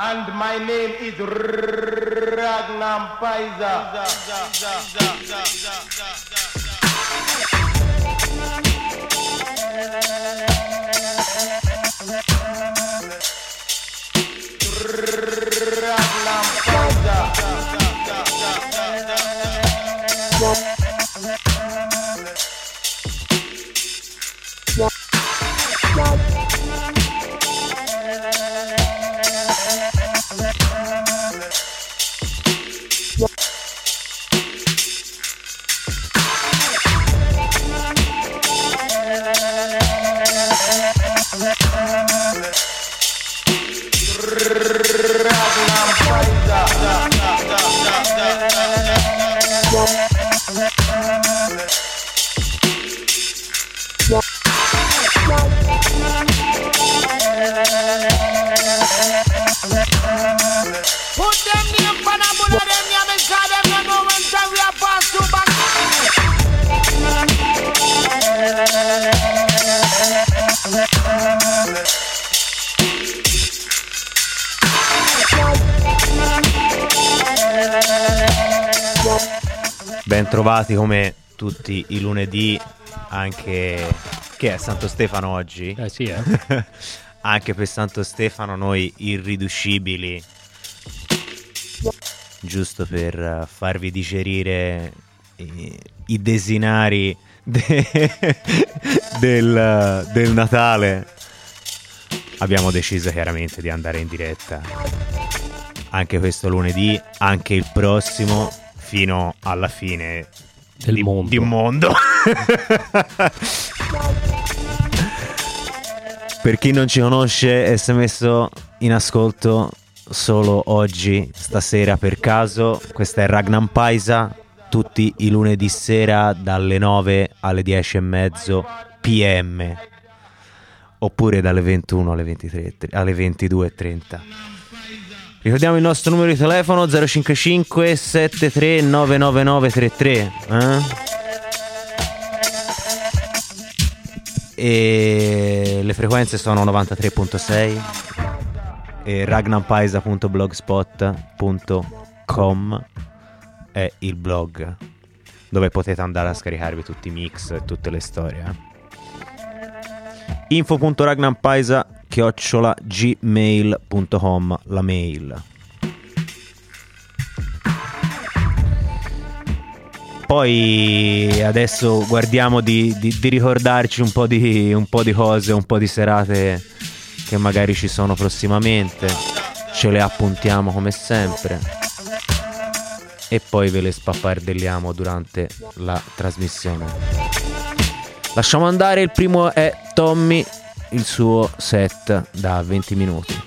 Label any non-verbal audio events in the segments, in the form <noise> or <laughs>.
And my name is Ragnampiza. Ragnar Bentrovati come tutti i lunedì, anche che è Santo Stefano oggi. Eh sì, eh. <laughs> anche per Santo Stefano noi irriducibili. Giusto per eh, farvi digerire i, i desinari de- <laughs> del, del Natale. Abbiamo deciso chiaramente di andare in diretta anche questo lunedì, anche il prossimo, fino alla fine Del di, mondo. di un mondo. <laughs> per chi non ci conosce e si è messo in ascolto solo oggi, stasera per caso, questa è Ragnar Paisa, tutti i lunedì sera dalle 9 alle 10 e mezzo PM oppure dalle 21 alle 23 alle 22.30 ricordiamo il nostro numero di telefono 055 73 99933 eh? e le frequenze sono 93.6 e ragnampaisa.blogspot.com è il blog dove potete andare a scaricarvi tutti i mix e tutte le storie eh. info.ragnampaisa chiocciola gmail.com la mail. Poi adesso guardiamo di, di- di ricordarci un po' di, un po' di cose un po' di serate che magari ci sono prossimamente. Ce le appuntiamo come sempre. E poi ve le spappardelliamo durante la trasmissione. Lasciamo andare il primo è Tommy il suo set da 20 minuti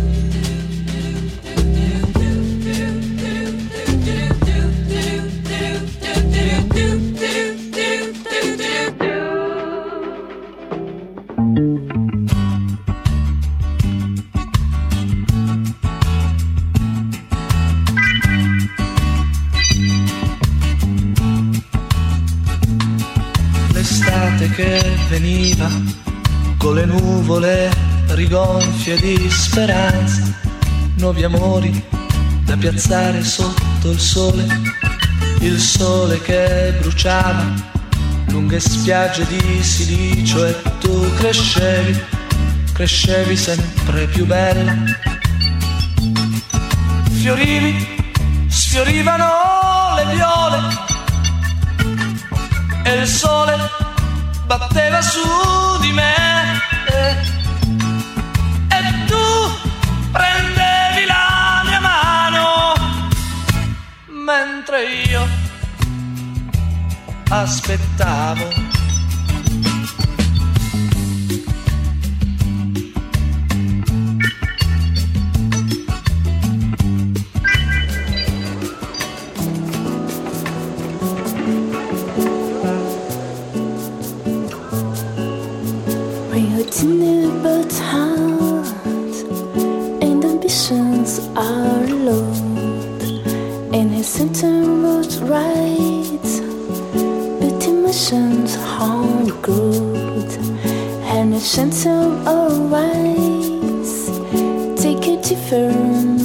nuovi amori da piazzare sotto il sole, il sole che bruciava lunghe spiagge di silicio e tu crescevi, crescevi sempre più bella. Fiorivi, sfiorivano le viole e il sole batteva su di me. mentre io aspettavo. gentle or arise. take a different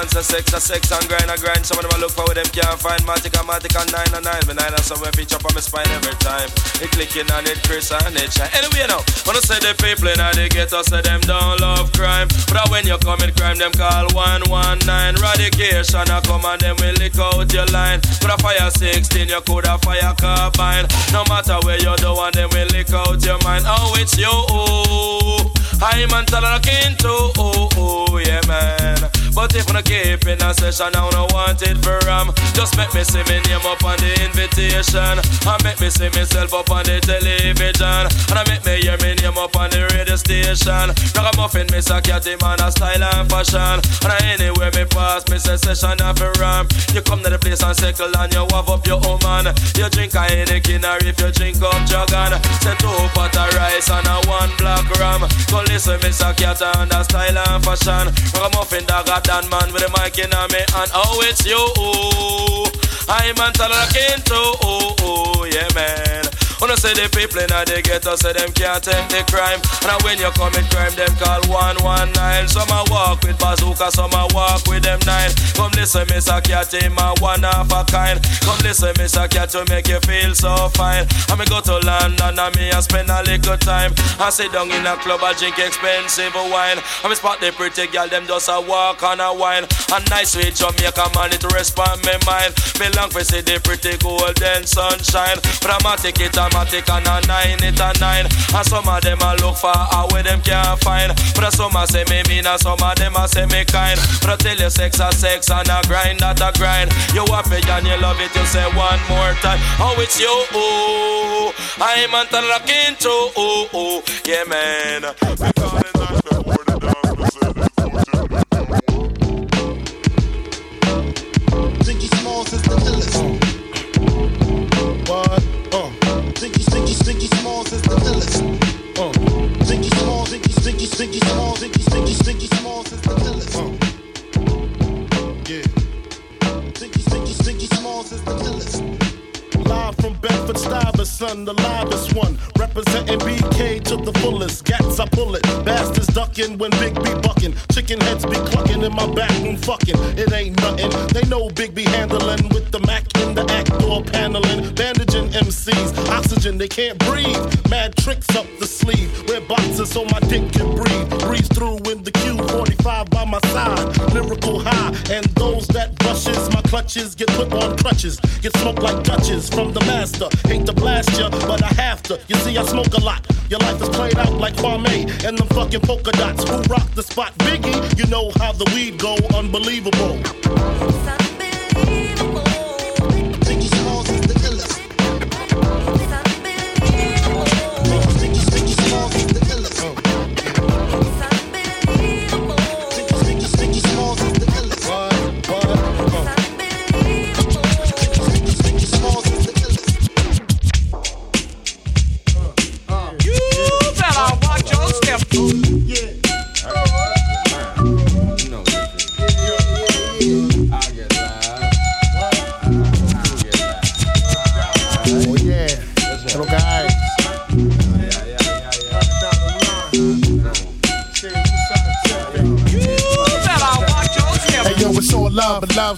dime a sex a sex and grind a grind. Some of them a look for what them can't find. Matic a matic and nine a nine. But nine a somewhere feature up on my spine every time. It clicking on it, Chris and it shine. Anyway now, wanna say the people in the ghetto say them don't love crime. But when you commit crime, them call 119. Radication a come and them will lick out your line. Could a fire 16, you could a fire carbine. No matter where you do, and them will lick out your mind. Oh, it's you. I'm on talking to, oh, oh, yeah, man. But if I keep in a session, I don't want it for um. Just make me see me name up on the invitation. And make me see myself up on the television. And I make me hear me name up on the radio station. Like a muffin, me a catty man, a style and fashion. And I anywhere me pass, me say session of a ram. You come to the place and circle and you have up your woman. You drink a Heineken or if you drink up Jagan. Say two pot of rice and a one black ram. Go listen, me a cat and a style and fashion. Like a muffin dog a dan man with a mic in a me and oh it's you. I'm on talking to, oh, oh, yeah man. Wanna say the people in the ghetto say them can't take the crime. And when you commit crime, them call 119. Some a walk with bazooka, some a walk with them nine. Come listen, Miss a cat in my one of a kind. Come listen, Miss to make you feel so fine. I me go to London and me a spend a little time. I sit down in a club, I drink expensive wine. I me spot the pretty girl, them just a walk and a wine. A nice sweet Jamaica man, it respond me mind. Me long for see the pretty golden sunshine. I'ma take it, I'ma on a nine, it a nine. And some of them a look for way them can't find. But some a say me mean, and some of them a say me kind. But I tell you sex a sex and a grind that a grind. You happy and you love it, you say one more time. Oh, it's you, oh. I'm on looking to, oh, oh. Yeah, man. Biggie Smalls is the illest. What? Uh. Biggie, Biggie, Biggie Smalls is the illest. Uh. Biggie Smalls, Biggie, Biggie, Biggie Smalls, Biggie, Biggie, Biggie Smalls is the illest. Uh. Yeah. Biggie, Biggie, Biggie Smalls is the illest. Live Bedford Stuyvesant, the livest one. Representing BK to the fullest. Gats, I pull it. Bastards ducking when Big B bucking. Chicken heads be clucking in my back room fucking. It ain't nothing. They know Big B handling with the Mac in the act door paneling. Bandaging MCs. Oxygen, they can't breathe. Mad tricks up the sleeve. Wear boxes so my dick can breathe. Breeze through in the Q45 by my side. Lyrical high. And those that brushes my clutches get put on crutches. Get smoked like Dutches from the Hate to blast ya, but I have to. You see, I smoke a lot. Your life is played out like Kwame and them fucking polka dots. Who rock the spot? Biggie, you know how the weed go. Unbelievable.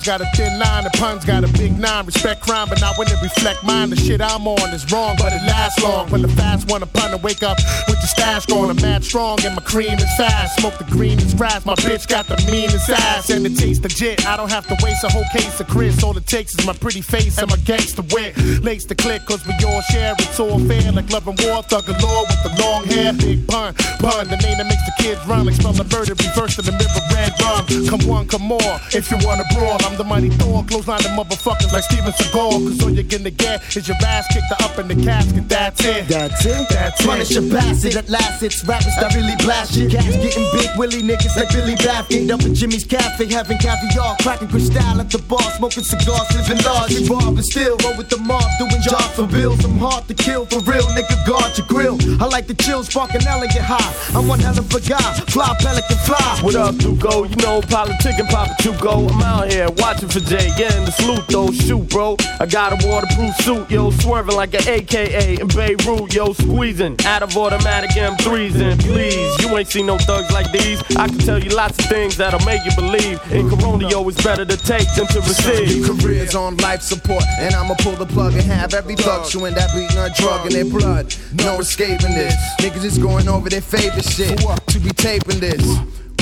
Got a thin line, the puns got a big nine. Respect crime, but not when it reflect mine. The shit I'm on is wrong, but it lasts long. When the fast one upon to wake up with stash going, I'm mad strong and my cream is fast. Smoke the green is grass, my bitch got the meanest ass and it tastes legit. I don't have to waste a whole case of Chris. All it takes is my pretty face and my gangster wit. Lace the click, cause we all share. It's all fair, like love and war. Thug galore with the long hair. Big pun, pun, the name that makes the kids run. Like spell the murder, reverse to the mirror, red rum. Come one, come more. If you wanna brawl, I'm the mighty Thor. Close line the motherfuckers like Steven Seagal. Cause all you're gonna get is your ass kicked up in the casket. That's it. That's it. That's it. Punish a bastard It's rappers that really blast shit. Cats getting big willy niggas like Billy Baffin. Up at Jimmy's Cafe, having caviar, cracking crystal at the bar, smoking cigars, living large. Involved and still roll with the mob, doing jobs for bills. I'm hard to kill for real, nigga. Guard your grill. I like the chill, spark an elegant high. I'm one hell of a guy, fly pelican fly. What up, Duco? You know, politic and Papa Chuco. I'm out here watching for Jay, getting the salute though. Shoot, bro. I got a waterproof suit, yo, swerving like an AKA in Beirut, yo, squeezing out of automatic M3s. And please, you ain't seen no thugs like these. I can tell you lots of things that'll make you believe. In Corona, it's better to take than to receive. Careers on life support, and I'ma pull the plug and have every thug chewing that beat a drug in their blood. No escaping this. Niggas is going over their favorite shit. To be taping this.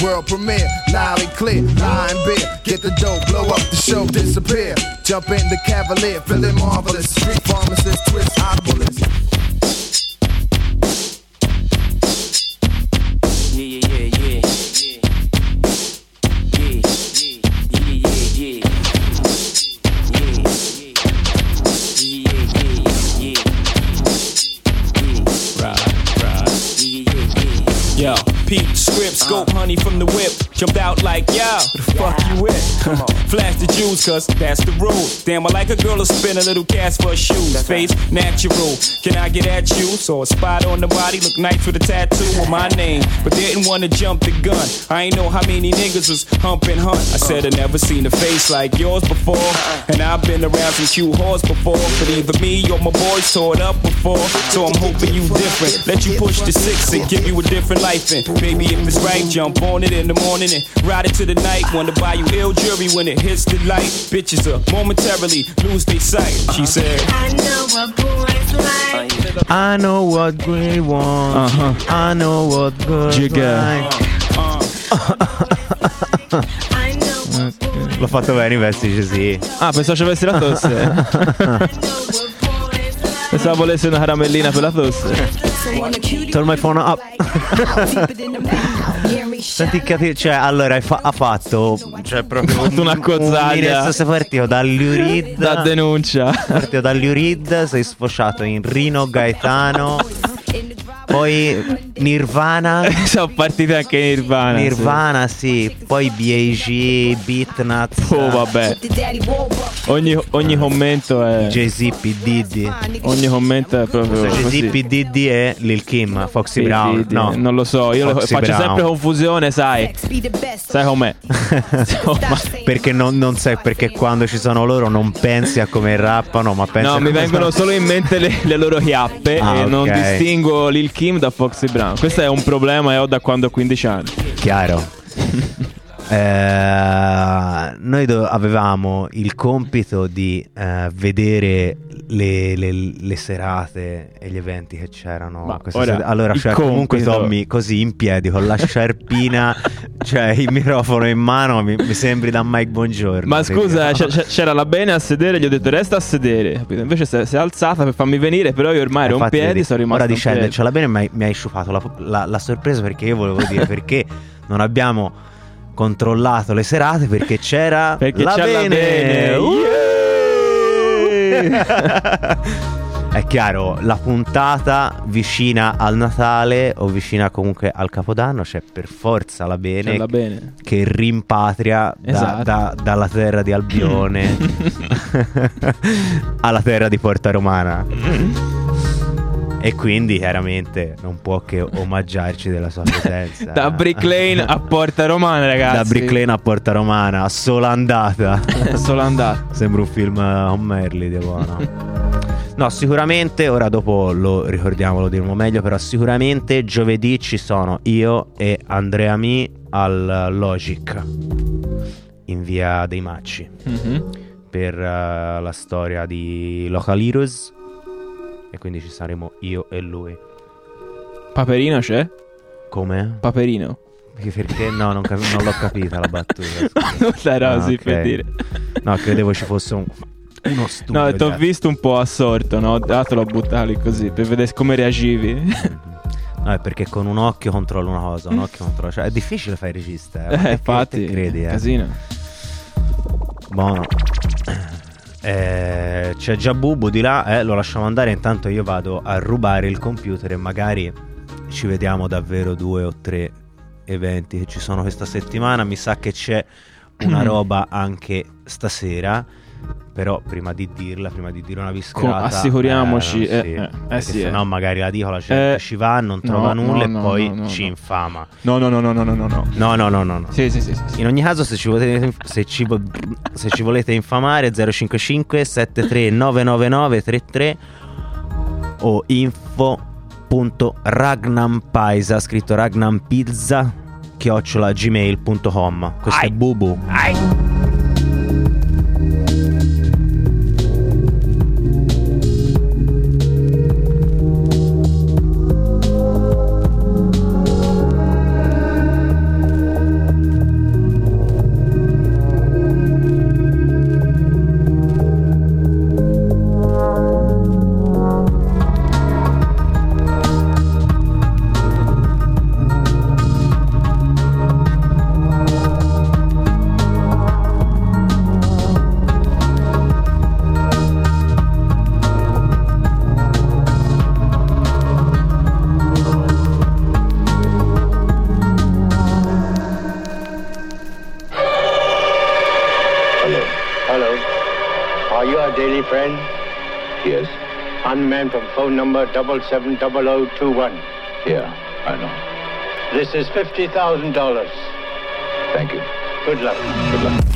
World premiere, loud and clear, lie and beer. Get the dope, blow up the show, disappear. Jump in the cavalier, feeling marvelous. Street pharmacist, twist oculus. Yo, peep, script, scope, uh. honey from the whip. Jumped out like, yo, the fuck you with? Come on, flash the jewels, cause that's the rule. Damn, I like a girl to spin a little cash for a shoes. Face natural. Can I get at you? So a spot on the body, look nice with a tattoo of my <laughs> name. But didn't wanna jump the gun. I ain't know how many niggas was humping hunt. I said I uh. never seen a face like yours before. Uh-uh. And I've been around some cute whores before. But either me or my boys tore it up before. So I'm hoping you different. Let you push the six and give you a different life. And baby, if it's right, jump on it in the morning and ride it to the night. Wanna buy you ill jewelry when it hits the light. Bitches uh, momentarily lose their sight. She said, I know what boys like. I know what we want. Uh-huh. I know what girls Jigga. like. I know what boys L'ho fatto bene, Vestice, sì. Ah, pensavo ci avessi la tosse. Pensavo volessi una caramellina per la tosse. <laughs> Turn my phone up. <laughs> Senti che cioè allora fa- ha fatto cioè proprio fatto una cozzaglia. Un, sei partito dall'Urid Da denuncia. partito dall'Urid, sei sfociato in Rino Gaetano, poi Nirvana, <laughs> Sono partite anche Nirvana. sì. Nirvana sì, poi BAG, Beatnuts, Oh, vabbè. Ogni, ogni commento è. Jay-Z, P. Diddy. Ogni commento è proprio. Jay-Z. P. Diddy e Lil Kim, Foxy Sì, Brown. sì, sì, no, Non lo so, io Foxy faccio Brown. sempre confusione, sai. Sai com'è? <laughs> Perché non, non sai perché quando ci sono loro non pensi a come rappano, ma pensi No, mi vengono sono- solo in mente le, le loro chiappe Ah, e non ok. distingo Lil Kim da Foxy Brown. Questo è un problema e ho da quando ho 15 anni. Chiaro. <laughs> Eh, noi do- avevamo il compito di eh, vedere le, le- le serate e gli eventi che c'erano. Ma questa ora, sera. allora, cioè, comunque compito- Tommy, così in piedi con la sciarpina, <laughs> cioè il microfono in mano, mi, mi sembri da Mike Buongiorno. Ma scusa, c'è- c'è- c'era la bene a sedere, gli ho detto resta a sedere. capito? Invece si è, si è alzata per farmi venire, però io ormai ero in Infatti, piedi, vedi, sono rimasto Ora in dicendo ce la bene mi hai, mi hai sciupato la, la- la sorpresa perché io volevo dire perché non abbiamo controllato le serate perché c'era Perché la c'è bene. bene. Uh! È chiaro, la puntata vicina al Natale o vicina comunque al Capodanno c'è per forza la bene, la bene. che rimpatria da- Esatto. da- dalla terra di Albione <laughs> <laughs> alla terra di Porta Romana. E quindi chiaramente non può che omaggiarci della sua presenza. Da Brick Lane a Porta Romana, ragazzi. Da Brick Lane a Porta Romana, sola andata. <laughs> Solo andato. Sembra un film eh, con Merli, devo no? No, sicuramente, ora dopo lo ricordiamo, lo diremo meglio, però sicuramente giovedì ci sono io e Andrea Mi al Logic in via dei Macci Mhm. per eh, la storia di Local Heroes e quindi ci saremo io e lui. Paperino c'è? Come? Paperino. Perché- no, non, capi- non l'ho capita la battuta. <laughs> Non era Ah, così per dire. No, credevo ci fosse un, uno studio. No, ti ho visto un po' assorto, no? Ah, te l'ho buttato lì così per vedere come reagivi. No, è perché con un occhio controllo una cosa, un occhio controllo. Cioè, è difficile fare regista. Eh, Eh, infatti, credi, eh? casino. Buono. Eh, c'è già Bubu di là, eh, lo lasciamo andare. Intanto io vado a rubare il computer e magari ci vediamo davvero due o tre eventi che ci sono questa settimana. Mi sa che c'è una <clears throat> roba anche stasera. Però prima di dirla, prima di dire una viscerata, assicuriamoci, eh, no, eh, sì, eh, eh, sì, se eh. no magari la dico, la gente Eh, ci va, non trova no, nulla no, e poi no, no, ci infama. No, no, no, no, no, no, no, no. No, no, no, no. no. Sì, sì, sì, sì, sì. In ogni caso, se ci volete, se ci, se ci volete infamare, 055 73 999 33 o info.ragnampaisa, scritto ragnampizza, chiocciola gmail.com. Questo è Bubu. Hello. Phone number 770021. Yeah, I know. This is $50,000. Thank you. Good luck. Good luck.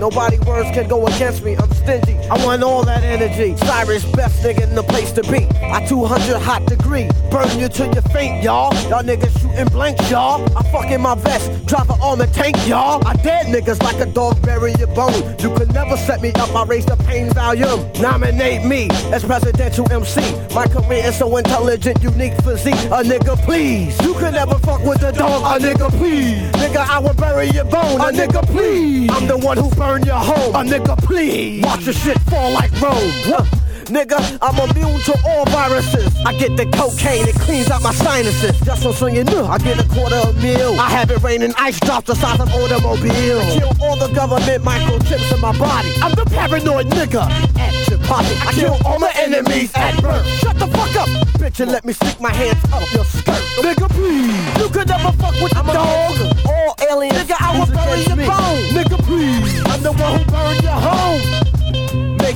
Nobody words can go against me. I'm stingy. I want all that energy. Cyrus, best nigga in the place to be. I 200 hot degree. Burn you till you faint, y'all. Y'all niggas shooting blanks, y'all. I fuck in my vest, drop an armor tank, y'all. I dead niggas like a dog bury your bone. You could never set me up. I raise the pain volume. Nominate me as presidential MC. My career is so intelligent, unique physique. A nigga, please. You could never fuck with the dog. A nigga, please. Nigga, I will bury your bone. A nigga, please. I'm the one who burned your home. A nigga, please. Watch your shit fall like Rome. Nigga, I'm immune to all viruses. I get the cocaine, it cleans out my sinuses. Just so, so you know, I get a quarter a meal. I have it raining ice drops the size of automobiles. I kill all the government microchips in my body. I'm the paranoid nigga at your pocket. I kill all my enemies at birth. Shut the fuck up, bitch, and let me stick my hands up your skirt. Nigga, please. You could never fuck with the dog. All aliens. Nigga, I will bury your bone. Nigga, please. I'm the one who burned your home.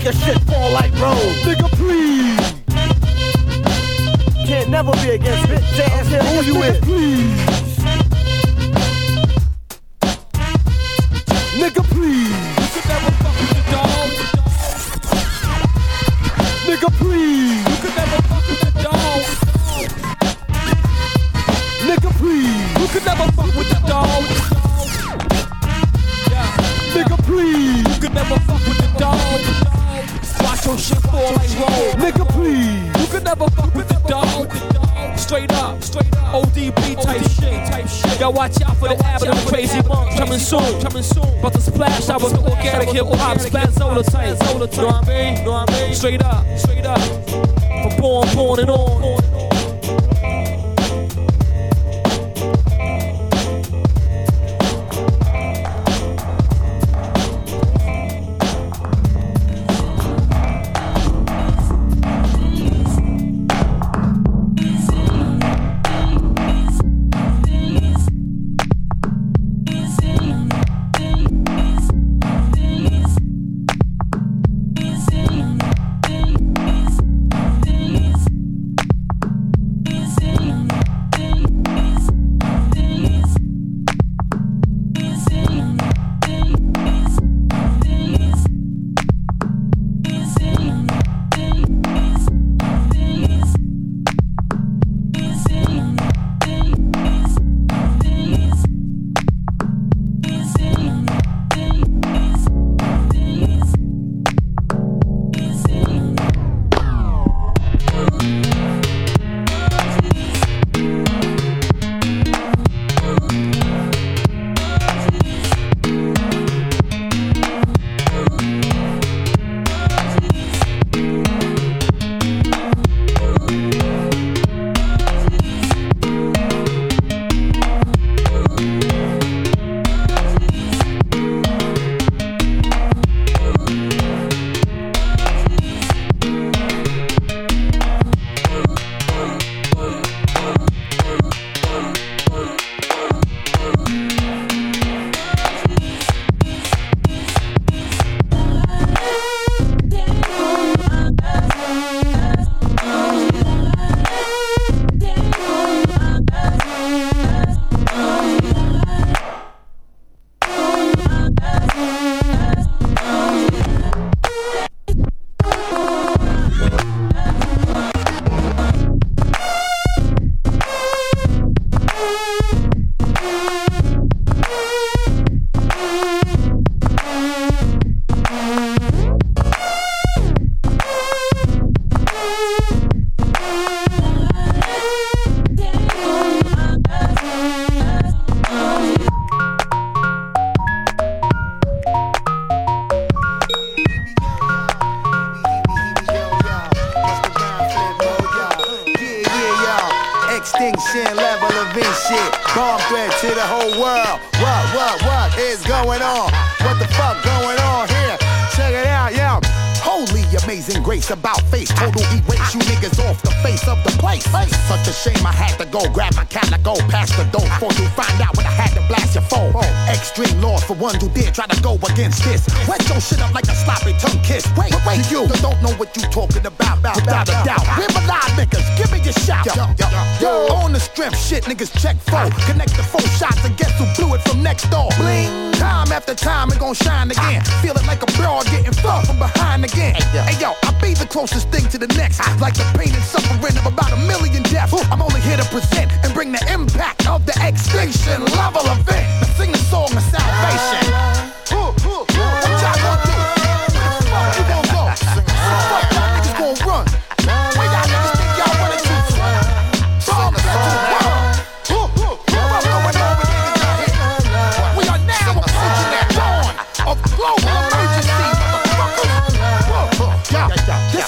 Your shit fall like Rome. Nigga, please. Can't never be against bitch ass here. Who you with? Please. Your shit fall like roll. Nigga, please. You could never fuck with the dog. Straight up, straight up. ODB type shit, type shit. Y'all watch out for the avenue of crazy monks coming soon, coming soon. But the splash, I was the organic hip hop, Spanzola type. Know what I mean? Know what I mean? Straight up, straight up. From born, born and on.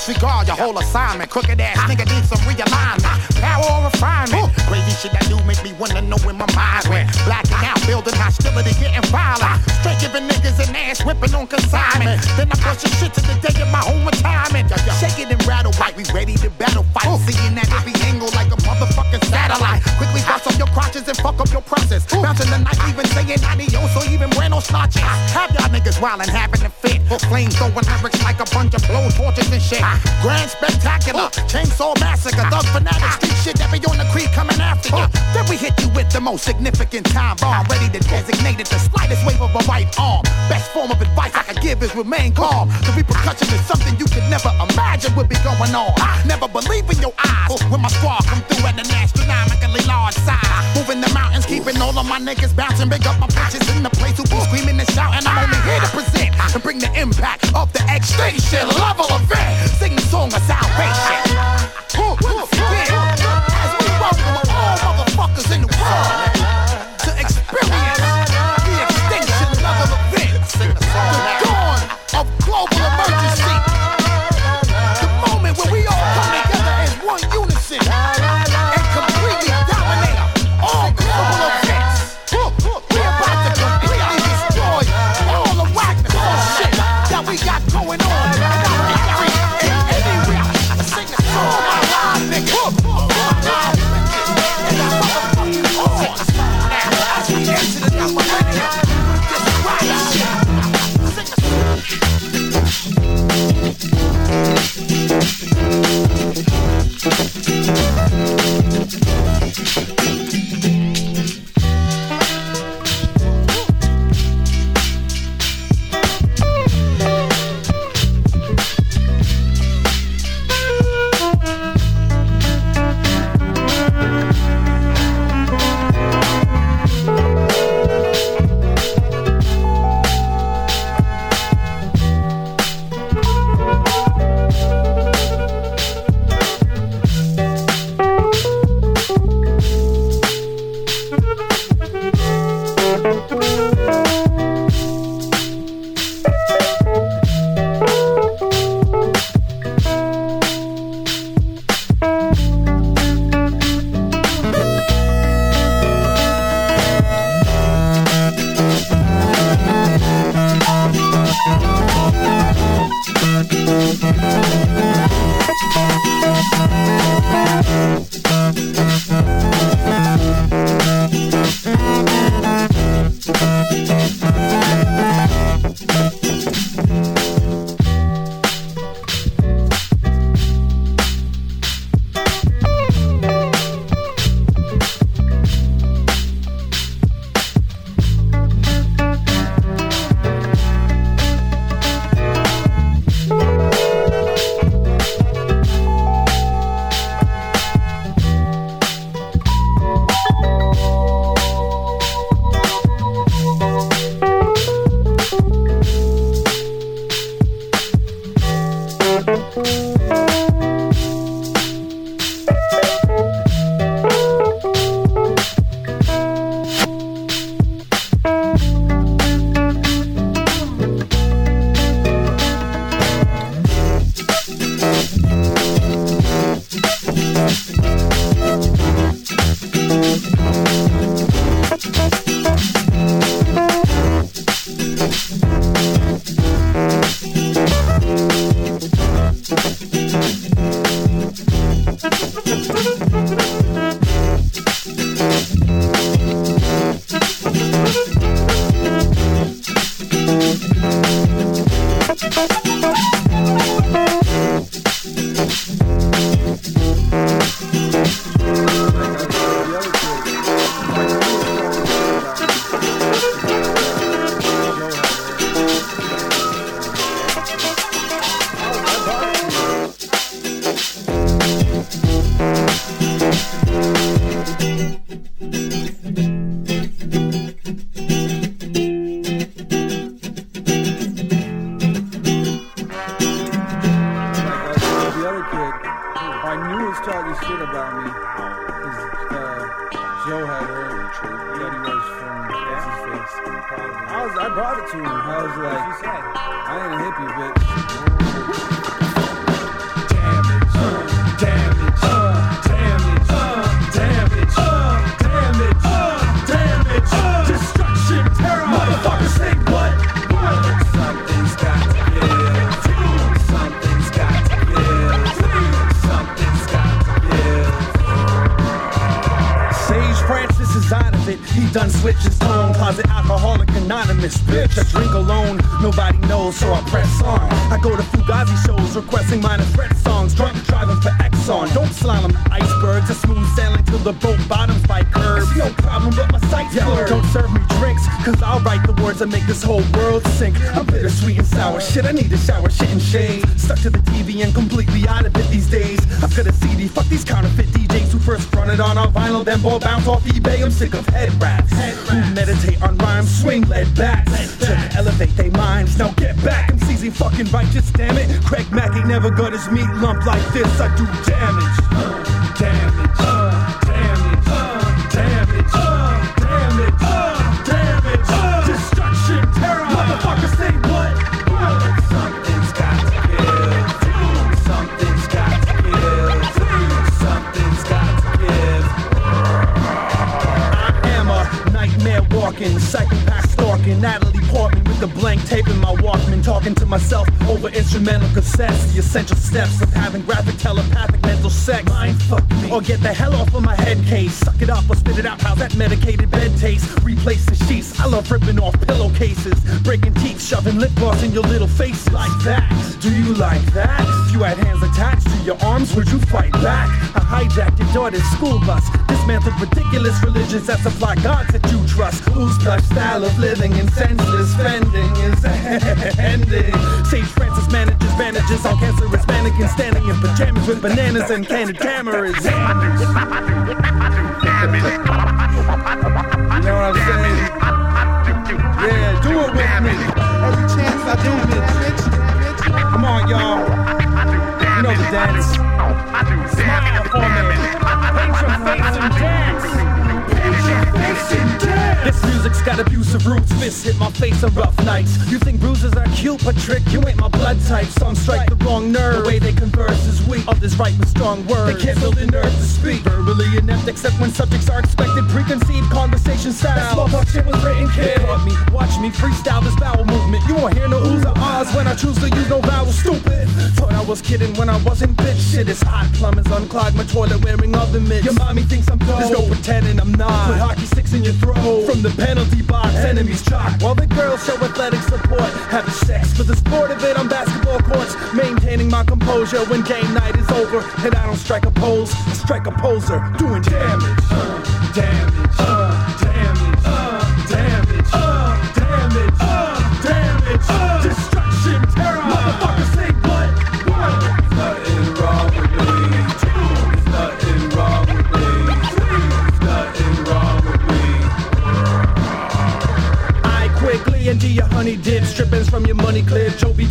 Disregard your whole assignment. Crooked ass nigga needs some realignment. Power or refinement. Crazy shit that do make me wanna know where my mind went. Blacking out, building hostility, getting violent. Straight giving niggas an ass whipping on consignment. Then I push your shit to the day of my own retirement. Shake it and rattle right, we ready to battle fight. Seeing that every angle like a motherfucking satellite. Quickly bust up your crotches and fuck up your process. Bouncing the night, even saying adios or even buenos noches. Have y'all niggas wildin' having a fit. Flames throwing lyrics like a bunch of blow torches and shit. Grand spectacular, chainsaw massacre, thug fanatic, street shit that be on the creek coming after you. Then we hit you with the most significant time bomb, ready to designate it the slightest wave of a right arm. Best form of advice I can give is remain calm. The repercussion is something you could never imagine would be going on. Never believe in your eyes when my squad come through at an astronomically large size. Moving the mountains, keeping all of my niggas bouncing. Big up my bitches in the place who be screaming and shouting. I'm only here to present and bring the impact of the extinction level event. Sing the song of salvation. Yeah. As we welcome all motherfuckers in the world to experience the extinction level event. The dawn of global emergency. Thank you. Anonymous. Bitch, I drink alone. Nobody knows, so I press on. I go to Fugazi shows requesting minor threat songs. Drunk driving for Exxon. Don't slalom the icebergs. A smooth sailing till the boat bottoms by curves. No problem, but my sight's blurred. Don't serve me drinks, cause I'll write the words that make this whole world sink. I'm bittersweet and sour. Shit, I need to shower, shit and shade. Stuck to the TV and completely out of it these days. I've got a CD. Fuck these counterfeit DJs who first fronted on our vinyl, then ball bounce off eBay. I'm sick of head raps. Who meditate on rhymes, swing lead. To elevate their minds. Now get back. I'm seizing fucking righteous, damn it. Craig Mack ain't never got his meat lump like this. I do damage. Damage, damage, The blank tape in my Walkman, talking to myself over instrumental cassettes. The essential steps of having graphic telepathic mental sex. Mind fuck me, or get the hell off of my head case. Suck it up or spit it out. How's that medicated bed taste? Replace the sheets. I love ripping off pillowcases, breaking teeth, shoving lip gloss in your little face like that. Do you like that? If you had hands attached to your arms, would you fight back? I hijacked your daughter's school bus, dismantled ridiculous religions that supply gods that you trust. Whose plush style of living and senseless spending is ending? Sage Francis manages bandages on cancerous mannequins standing in pajamas with bananas and candid cameras. You know what I'm saying? Yeah, do it with me. Every chance I do damage, Come on, y'all. You know the dance. Smile for me. Paint your face and dance. Paint your face and dance. This music's got abusive roots. Fists hit my face on rough nights. You think bruises are cute, but trick, you ain't my blood type. Some strike the wrong nerve. The way they converse is weak. Others write with strong words. They can't build the nerve to speak. Verbally inept, except when subjects are expected. Preconceived conversation style. That small talk shit was written, kid. Taught me, watch me freestyle this bowel movement. You won't hear no oohs or ahs when I choose to use no vowels. Stupid. Thought I was kidding when I wasn't, bitch. Shit is hot. Plumbers unclog my toilet wearing oven mitts. Your mommy thinks I'm dope. There's no pretending I'm not. Put hockey sticks in your throat. From the penalty box, enemies chalk. While the girls show athletic support, having sex for the sport of it on basketball courts. Maintaining my composure when game night is over. And I don't strike a pose, I strike a poser. Doing damage. Uh, damage.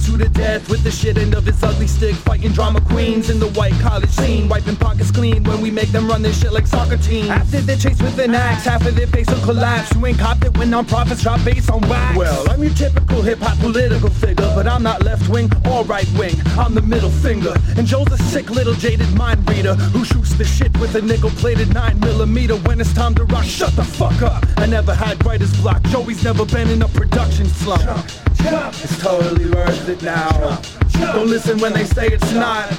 To the death with the shit end of his ugly stick. Fighting drama queens in the white college scene. Wiping pockets clean when we make them run this shit like soccer teams. After they chase with an axe, half of their face will collapse. You ain't copped it when Non-Prophets drop bass on wax. Well, I'm your typical hip hop political figure, but I'm not left wing or right wing. I'm the middle finger. And Joe's a sick little jaded mind reader who shoots the shit with a nickel plated 9 millimeter when it's time to rock. Shut the fuck up. I never had writer's block. Joey's never been in a production slump. It's totally worth it now. Don't listen when they say it's not.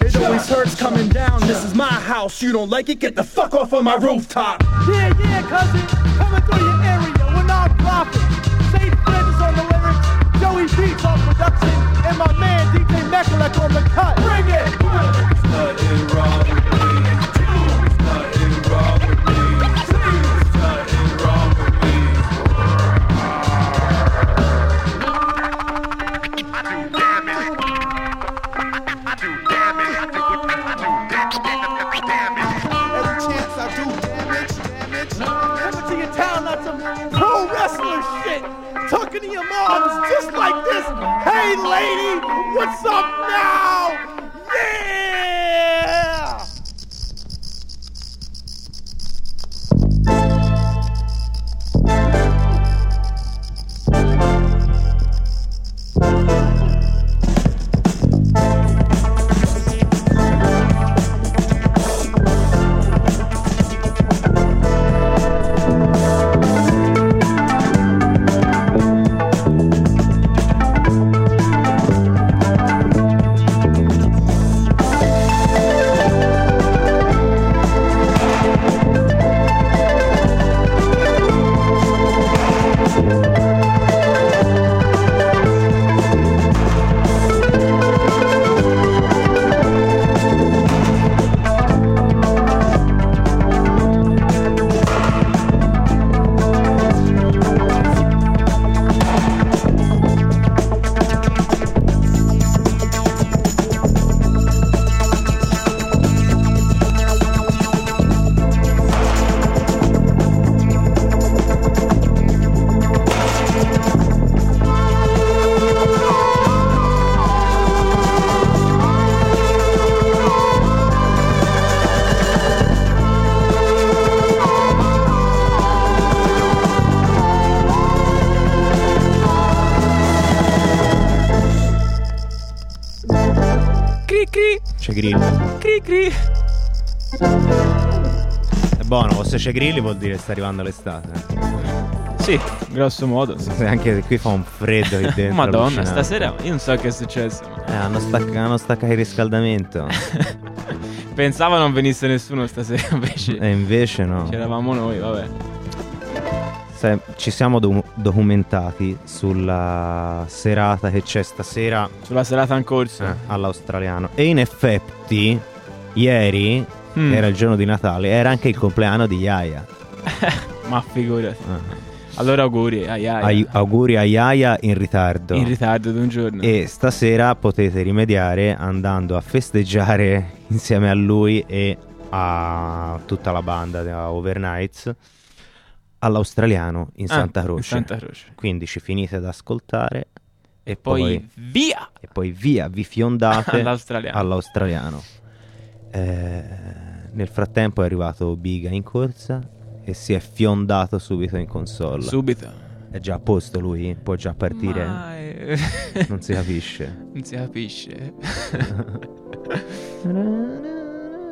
It always hurts coming down. This is my house. You don't like it? Get the fuck off of my rooftop. Yeah, yeah, cousin. Coming through your area. We're Non-Prophet. Sage Francis on the lyrics. Joey Beats on production. And my man DJ Mekalek on the cut. Bring it. Lady, what's up now? C'è grilli vuol dire che sta arrivando l'estate. Sì, grosso modo. Sì. Anche se qui fa un freddo lì dentro. Madonna, stasera io non so che è successo. ma Eh, hanno, stacca- hanno staccato il riscaldamento. <laughs> Pensavo non venisse nessuno stasera, <laughs> invece e invece no. c'eravamo noi, vabbè. Sai, ci siamo do- documentati sulla serata che c'è stasera Sulla serata in corso. eh, all'australiano. E in effetti, ieri, Mm. era il giorno di Natale, era anche il compleanno di Yaya. <laughs> Ma figurati. Allora auguri ai ai. Ai- auguri a Yaya in ritardo. In ritardo di un giorno. E stasera potete rimediare andando a festeggiare <laughs> insieme a lui e a tutta la banda a Overnights all'australiano in Ah, Santa in Croce. Santa Croce. Quindi ci finite ad ascoltare e, poi via! E poi via, vi fiondate <laughs> All'australiano. all'australiano. Eh, nel frattempo è arrivato Biga in corsa e si è fiondato subito in console. Subito. È già a posto lui? Può già partire? Eh, <laughs> Non si capisce. Non si capisce. <laughs>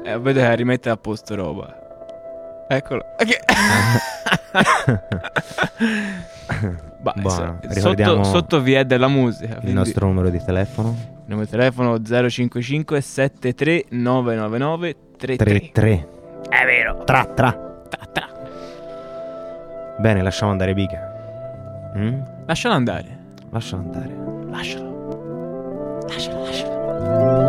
eh, vedo che rimette a posto roba. Eccolo. Ok. <laughs> Bah, Buono, sotto, sotto vi è della musica. Il quindi- nostro numero di telefono? Numero di telefono 055 73 999 33. 33. È vero. Tra tra. Bene, lasciamo andare Biga. Mm? Lascialo andare. Lascialo andare. Lascialo. Lascialo, lascialo.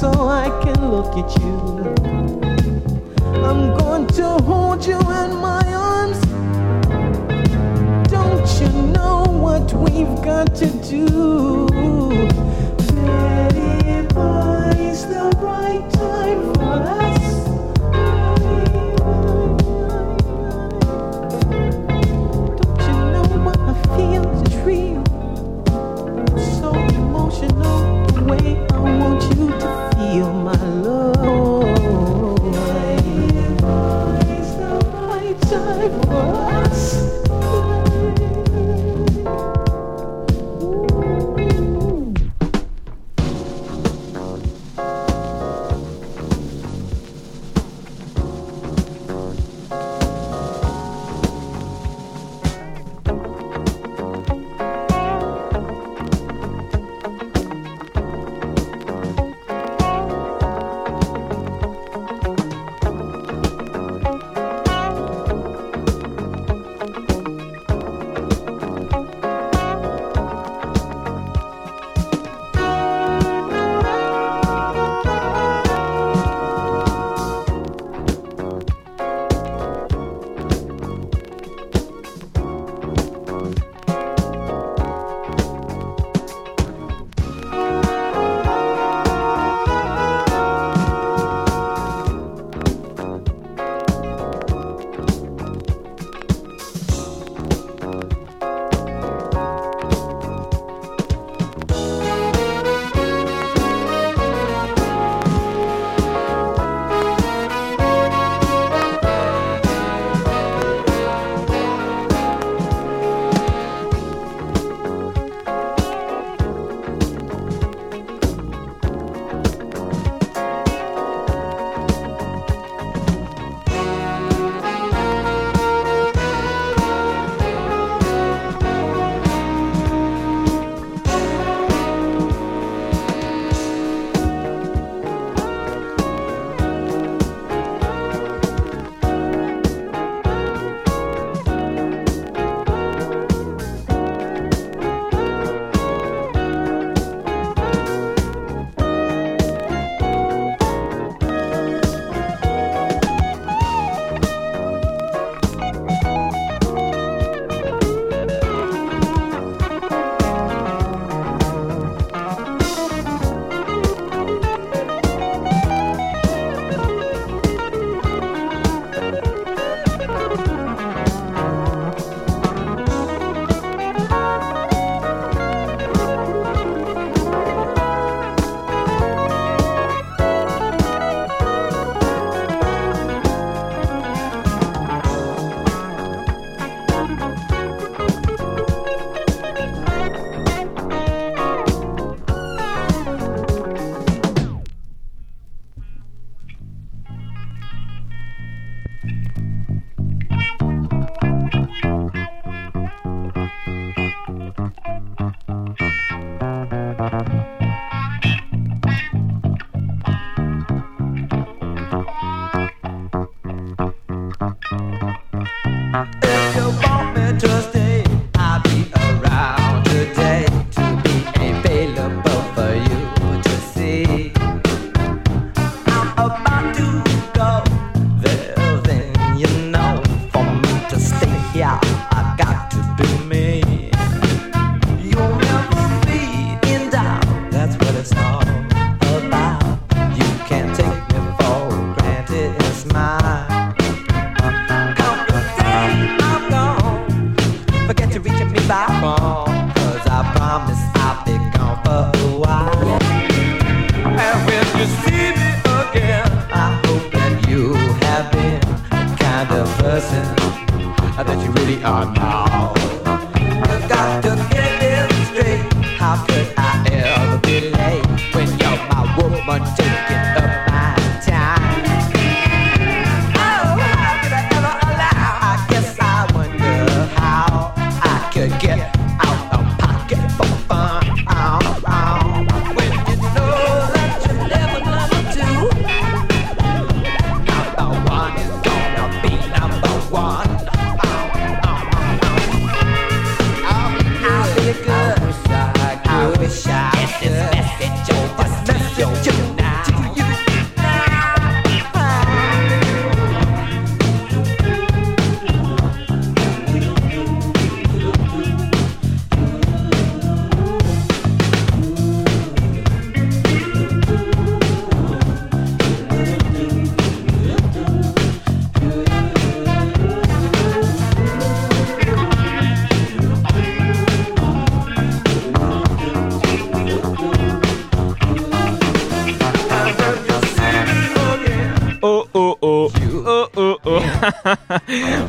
So I can look at you. I'm going to hold you in my arms. Don't you know what we've got to do? Betty the right time for us? Don't you know what I feel real? So emotional way feel my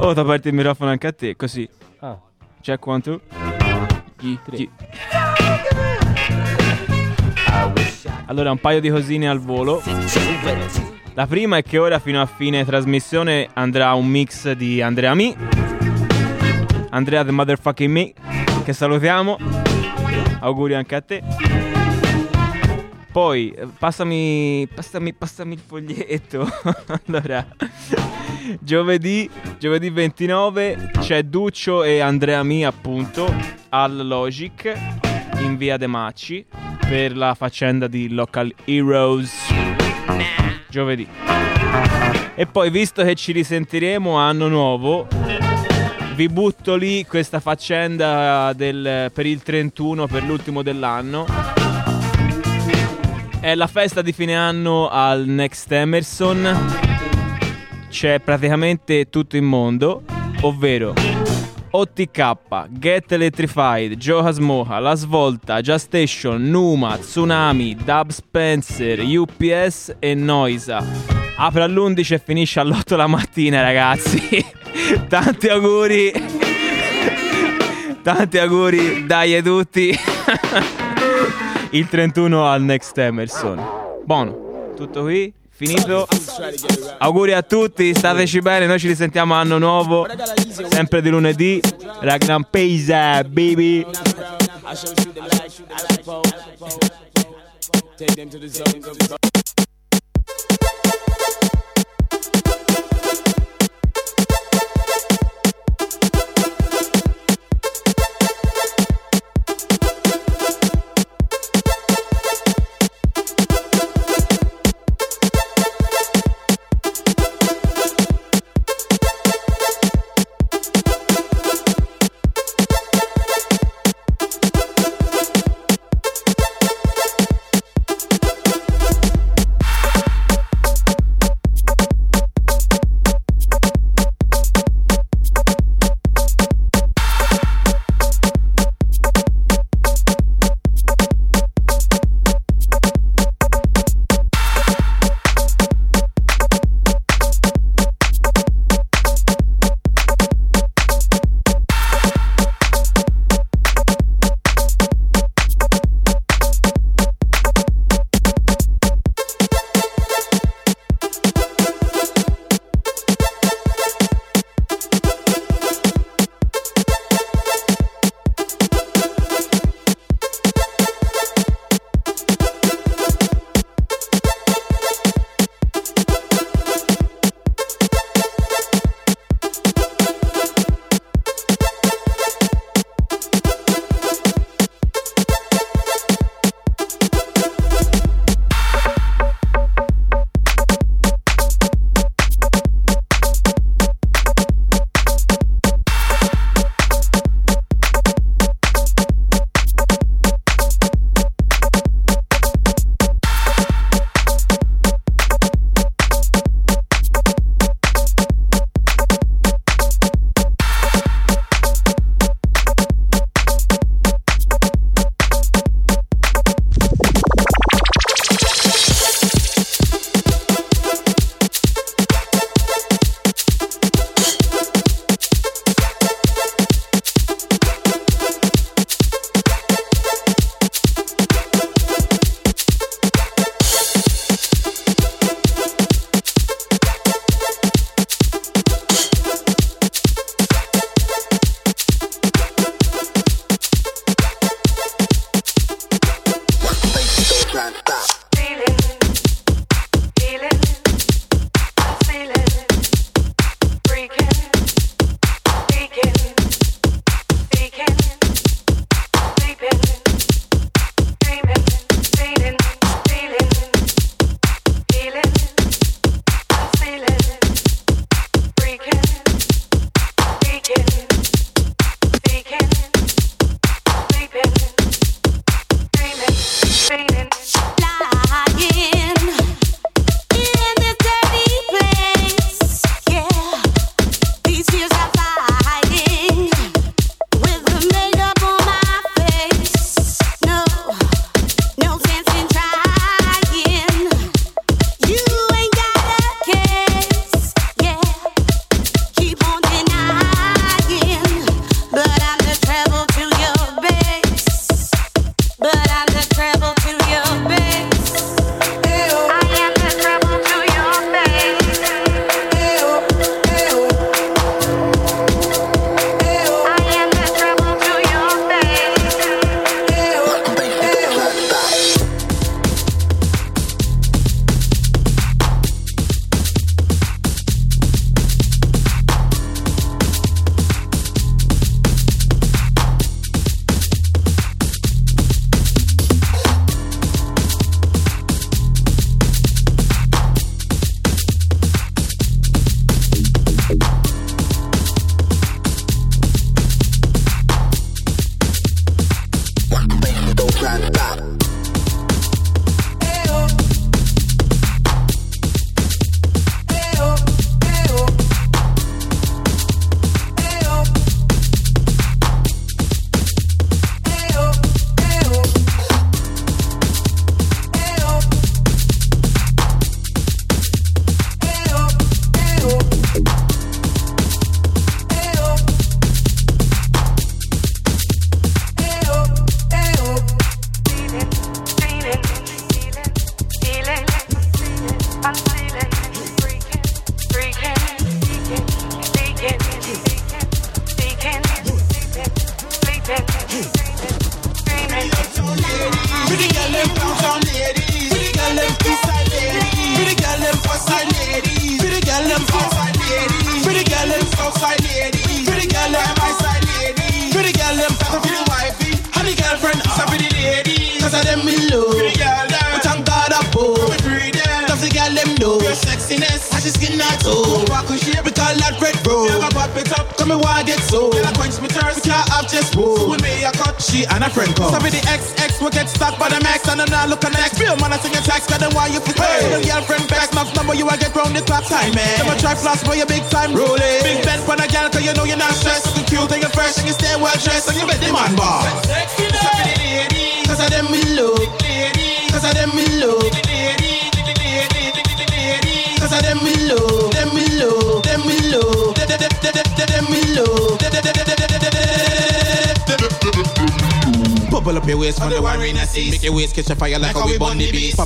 oh, ti aperto il microfono anche a te, così. Ah. Check one, two. Gli- gli- Allora, un paio di cosine al volo. La prima è che ora fino a fine trasmissione andrà un mix di Andrea Mi. Andrea the motherfucking me. Che salutiamo. Auguri anche a te. Poi eh, passami, passami, passami il foglietto. <laughs> allora, giovedì, giovedì 29 c'è Duccio e Andrea Mi appunto al Logic in via De Macci per la faccenda di Local Heroes. Giovedì. E poi visto che ci risentiremo anno nuovo, vi butto lì questa faccenda del- per il 31, per l'ultimo dell'anno. È la festa di fine anno al Next Emerson. C'è praticamente tutto il mondo, ovvero OTK, Get Electrified, Joe Moha, La Svolta, Just Station, Numa, Tsunami, Dub Spencer, UPS e Noisa. Apre all'11 e finisce all'8 la mattina, ragazzi. <laughs> Tanti auguri. Tanti auguri, dai a tutti. <laughs> Il 31 al Next Emerson. Buono, tutto qui, finito. Auguri a tutti, stateci bene, noi ci risentiamo anno nuovo, sempre di lunedì. Ragnar Pesa, baby. Take them to the zone.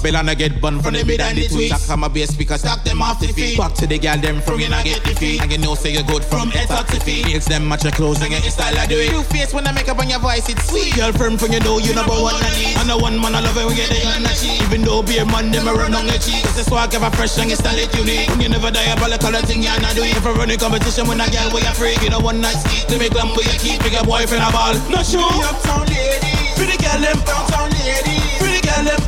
Babylon I get bun from the mid and the tweet. Jack on my bass speakers, knock them off the feet. Back to the girl, them from you, and I get the feet. And you know, say you're good from head top to feet. Nails them match your clothes and your style I do it. You face when I make up on your voice, it's sweet. Girlfriend from your know, you number one I need. And the one man I love it when you get the energy. Even though beer man, them a run on your cheek. Cause the swag ever fresh and you style it unique. You never die about the color thing you're not do it. If I run a competition when a girl where you freak. You know one night ski to make them where you keep. Make a boyfriend a ball. No show. Uptown lady. Pretty girl, them downtown lady. Pretty girl, them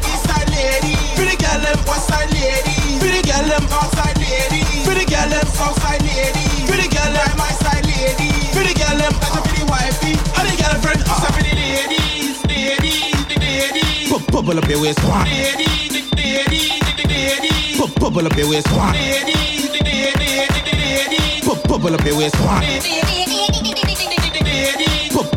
lady. Pretty girl, them westside lady. Pretty girl, them outside lady. Pretty girl, them southside lady. Pretty girl, them my side lady. Pretty girl, them better for the wifey. The girlfriend, also for the ladies. Ladies, ladies. Bubble up your waist, one. Ladies, ladies, ladies. Bubble up your waist, one. Ladies, ladies, ladies. Bubble up your waist, one.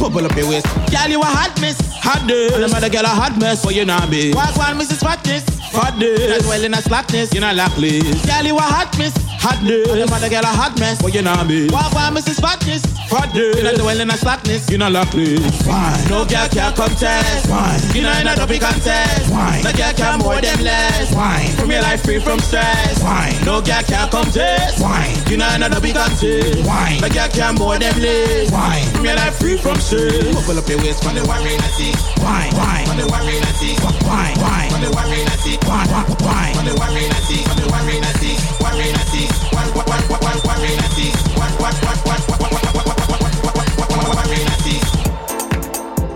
Bubble up your waist. Girl, you a hot miss. Hot this. And the mother girl a hot mess. But you know me. Walk one, Mrs. Fatness. Hot this. That's well in a slackness. You know lackless. Girl, you a hot miss. Hot this. And the mother girl a hot mess. But you know me. Walk one, Mrs. Fatness. Hot this. You know the well in a slackness. You know lackless. Fine. No girl can contest. Fine. You know in a dopey contest. Fine. No girl can more them less. Fine. From your life free from stress. Fine. No girl can contest. Fine. You know in a dopey contest. Fine. No girl can more them less. Fine. From your life free from stress. Bubble up your waist from the warrior Nazi. Wine, wine. From the warrior Nazi. Wine, wine. From the warrior Nazi. Wine, wine. From the warrior Nazi. From the warrior Nazi. Warrior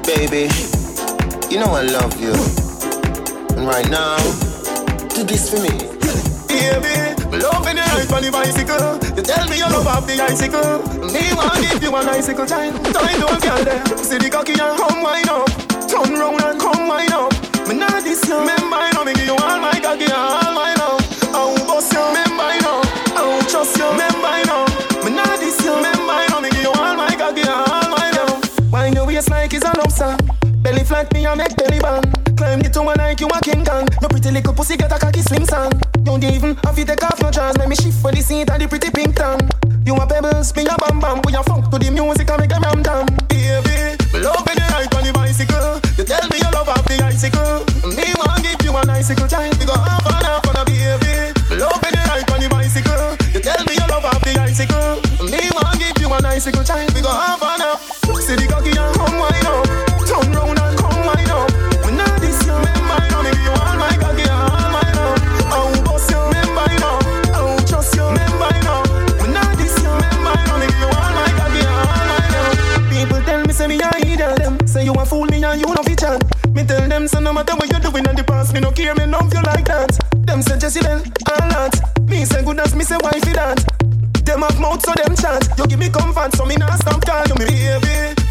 Baby, you know I love you. And right now, do this for me. Baby, love in the life on the bicycle. You tell me you love off the icicle. Me want give you an icicle time. Time don't get. See the cocky and come wind up. Turn round and come wind up. Me not this now. Remember, I know me give you all my cocky and Belly flat me and make belly band. Climb the tower like you a king kong. No pretty little pussy get a cocky slim song. Don't even have to take off no chance. Make me shift for the seat and the pretty pink tongue. You a pebbles, me a bam bam. We a funk to the music and make a ram dam. Baby, love when you ride on the bicycle. You tell me you love off the icicle. Me want give you an icicle child. We go half and half on a baby. Love when you ride on the bicycle. You tell me you love off the icicle. Me want give you an icicle child. And you no fit chat. Me tell them so no matter what you doing in the past, me no care me love you like that. Them say Jezebel, all that. Me say good as me say wifey that. Them have mouth so them chant. You give me comfort so me not stop call you me baby.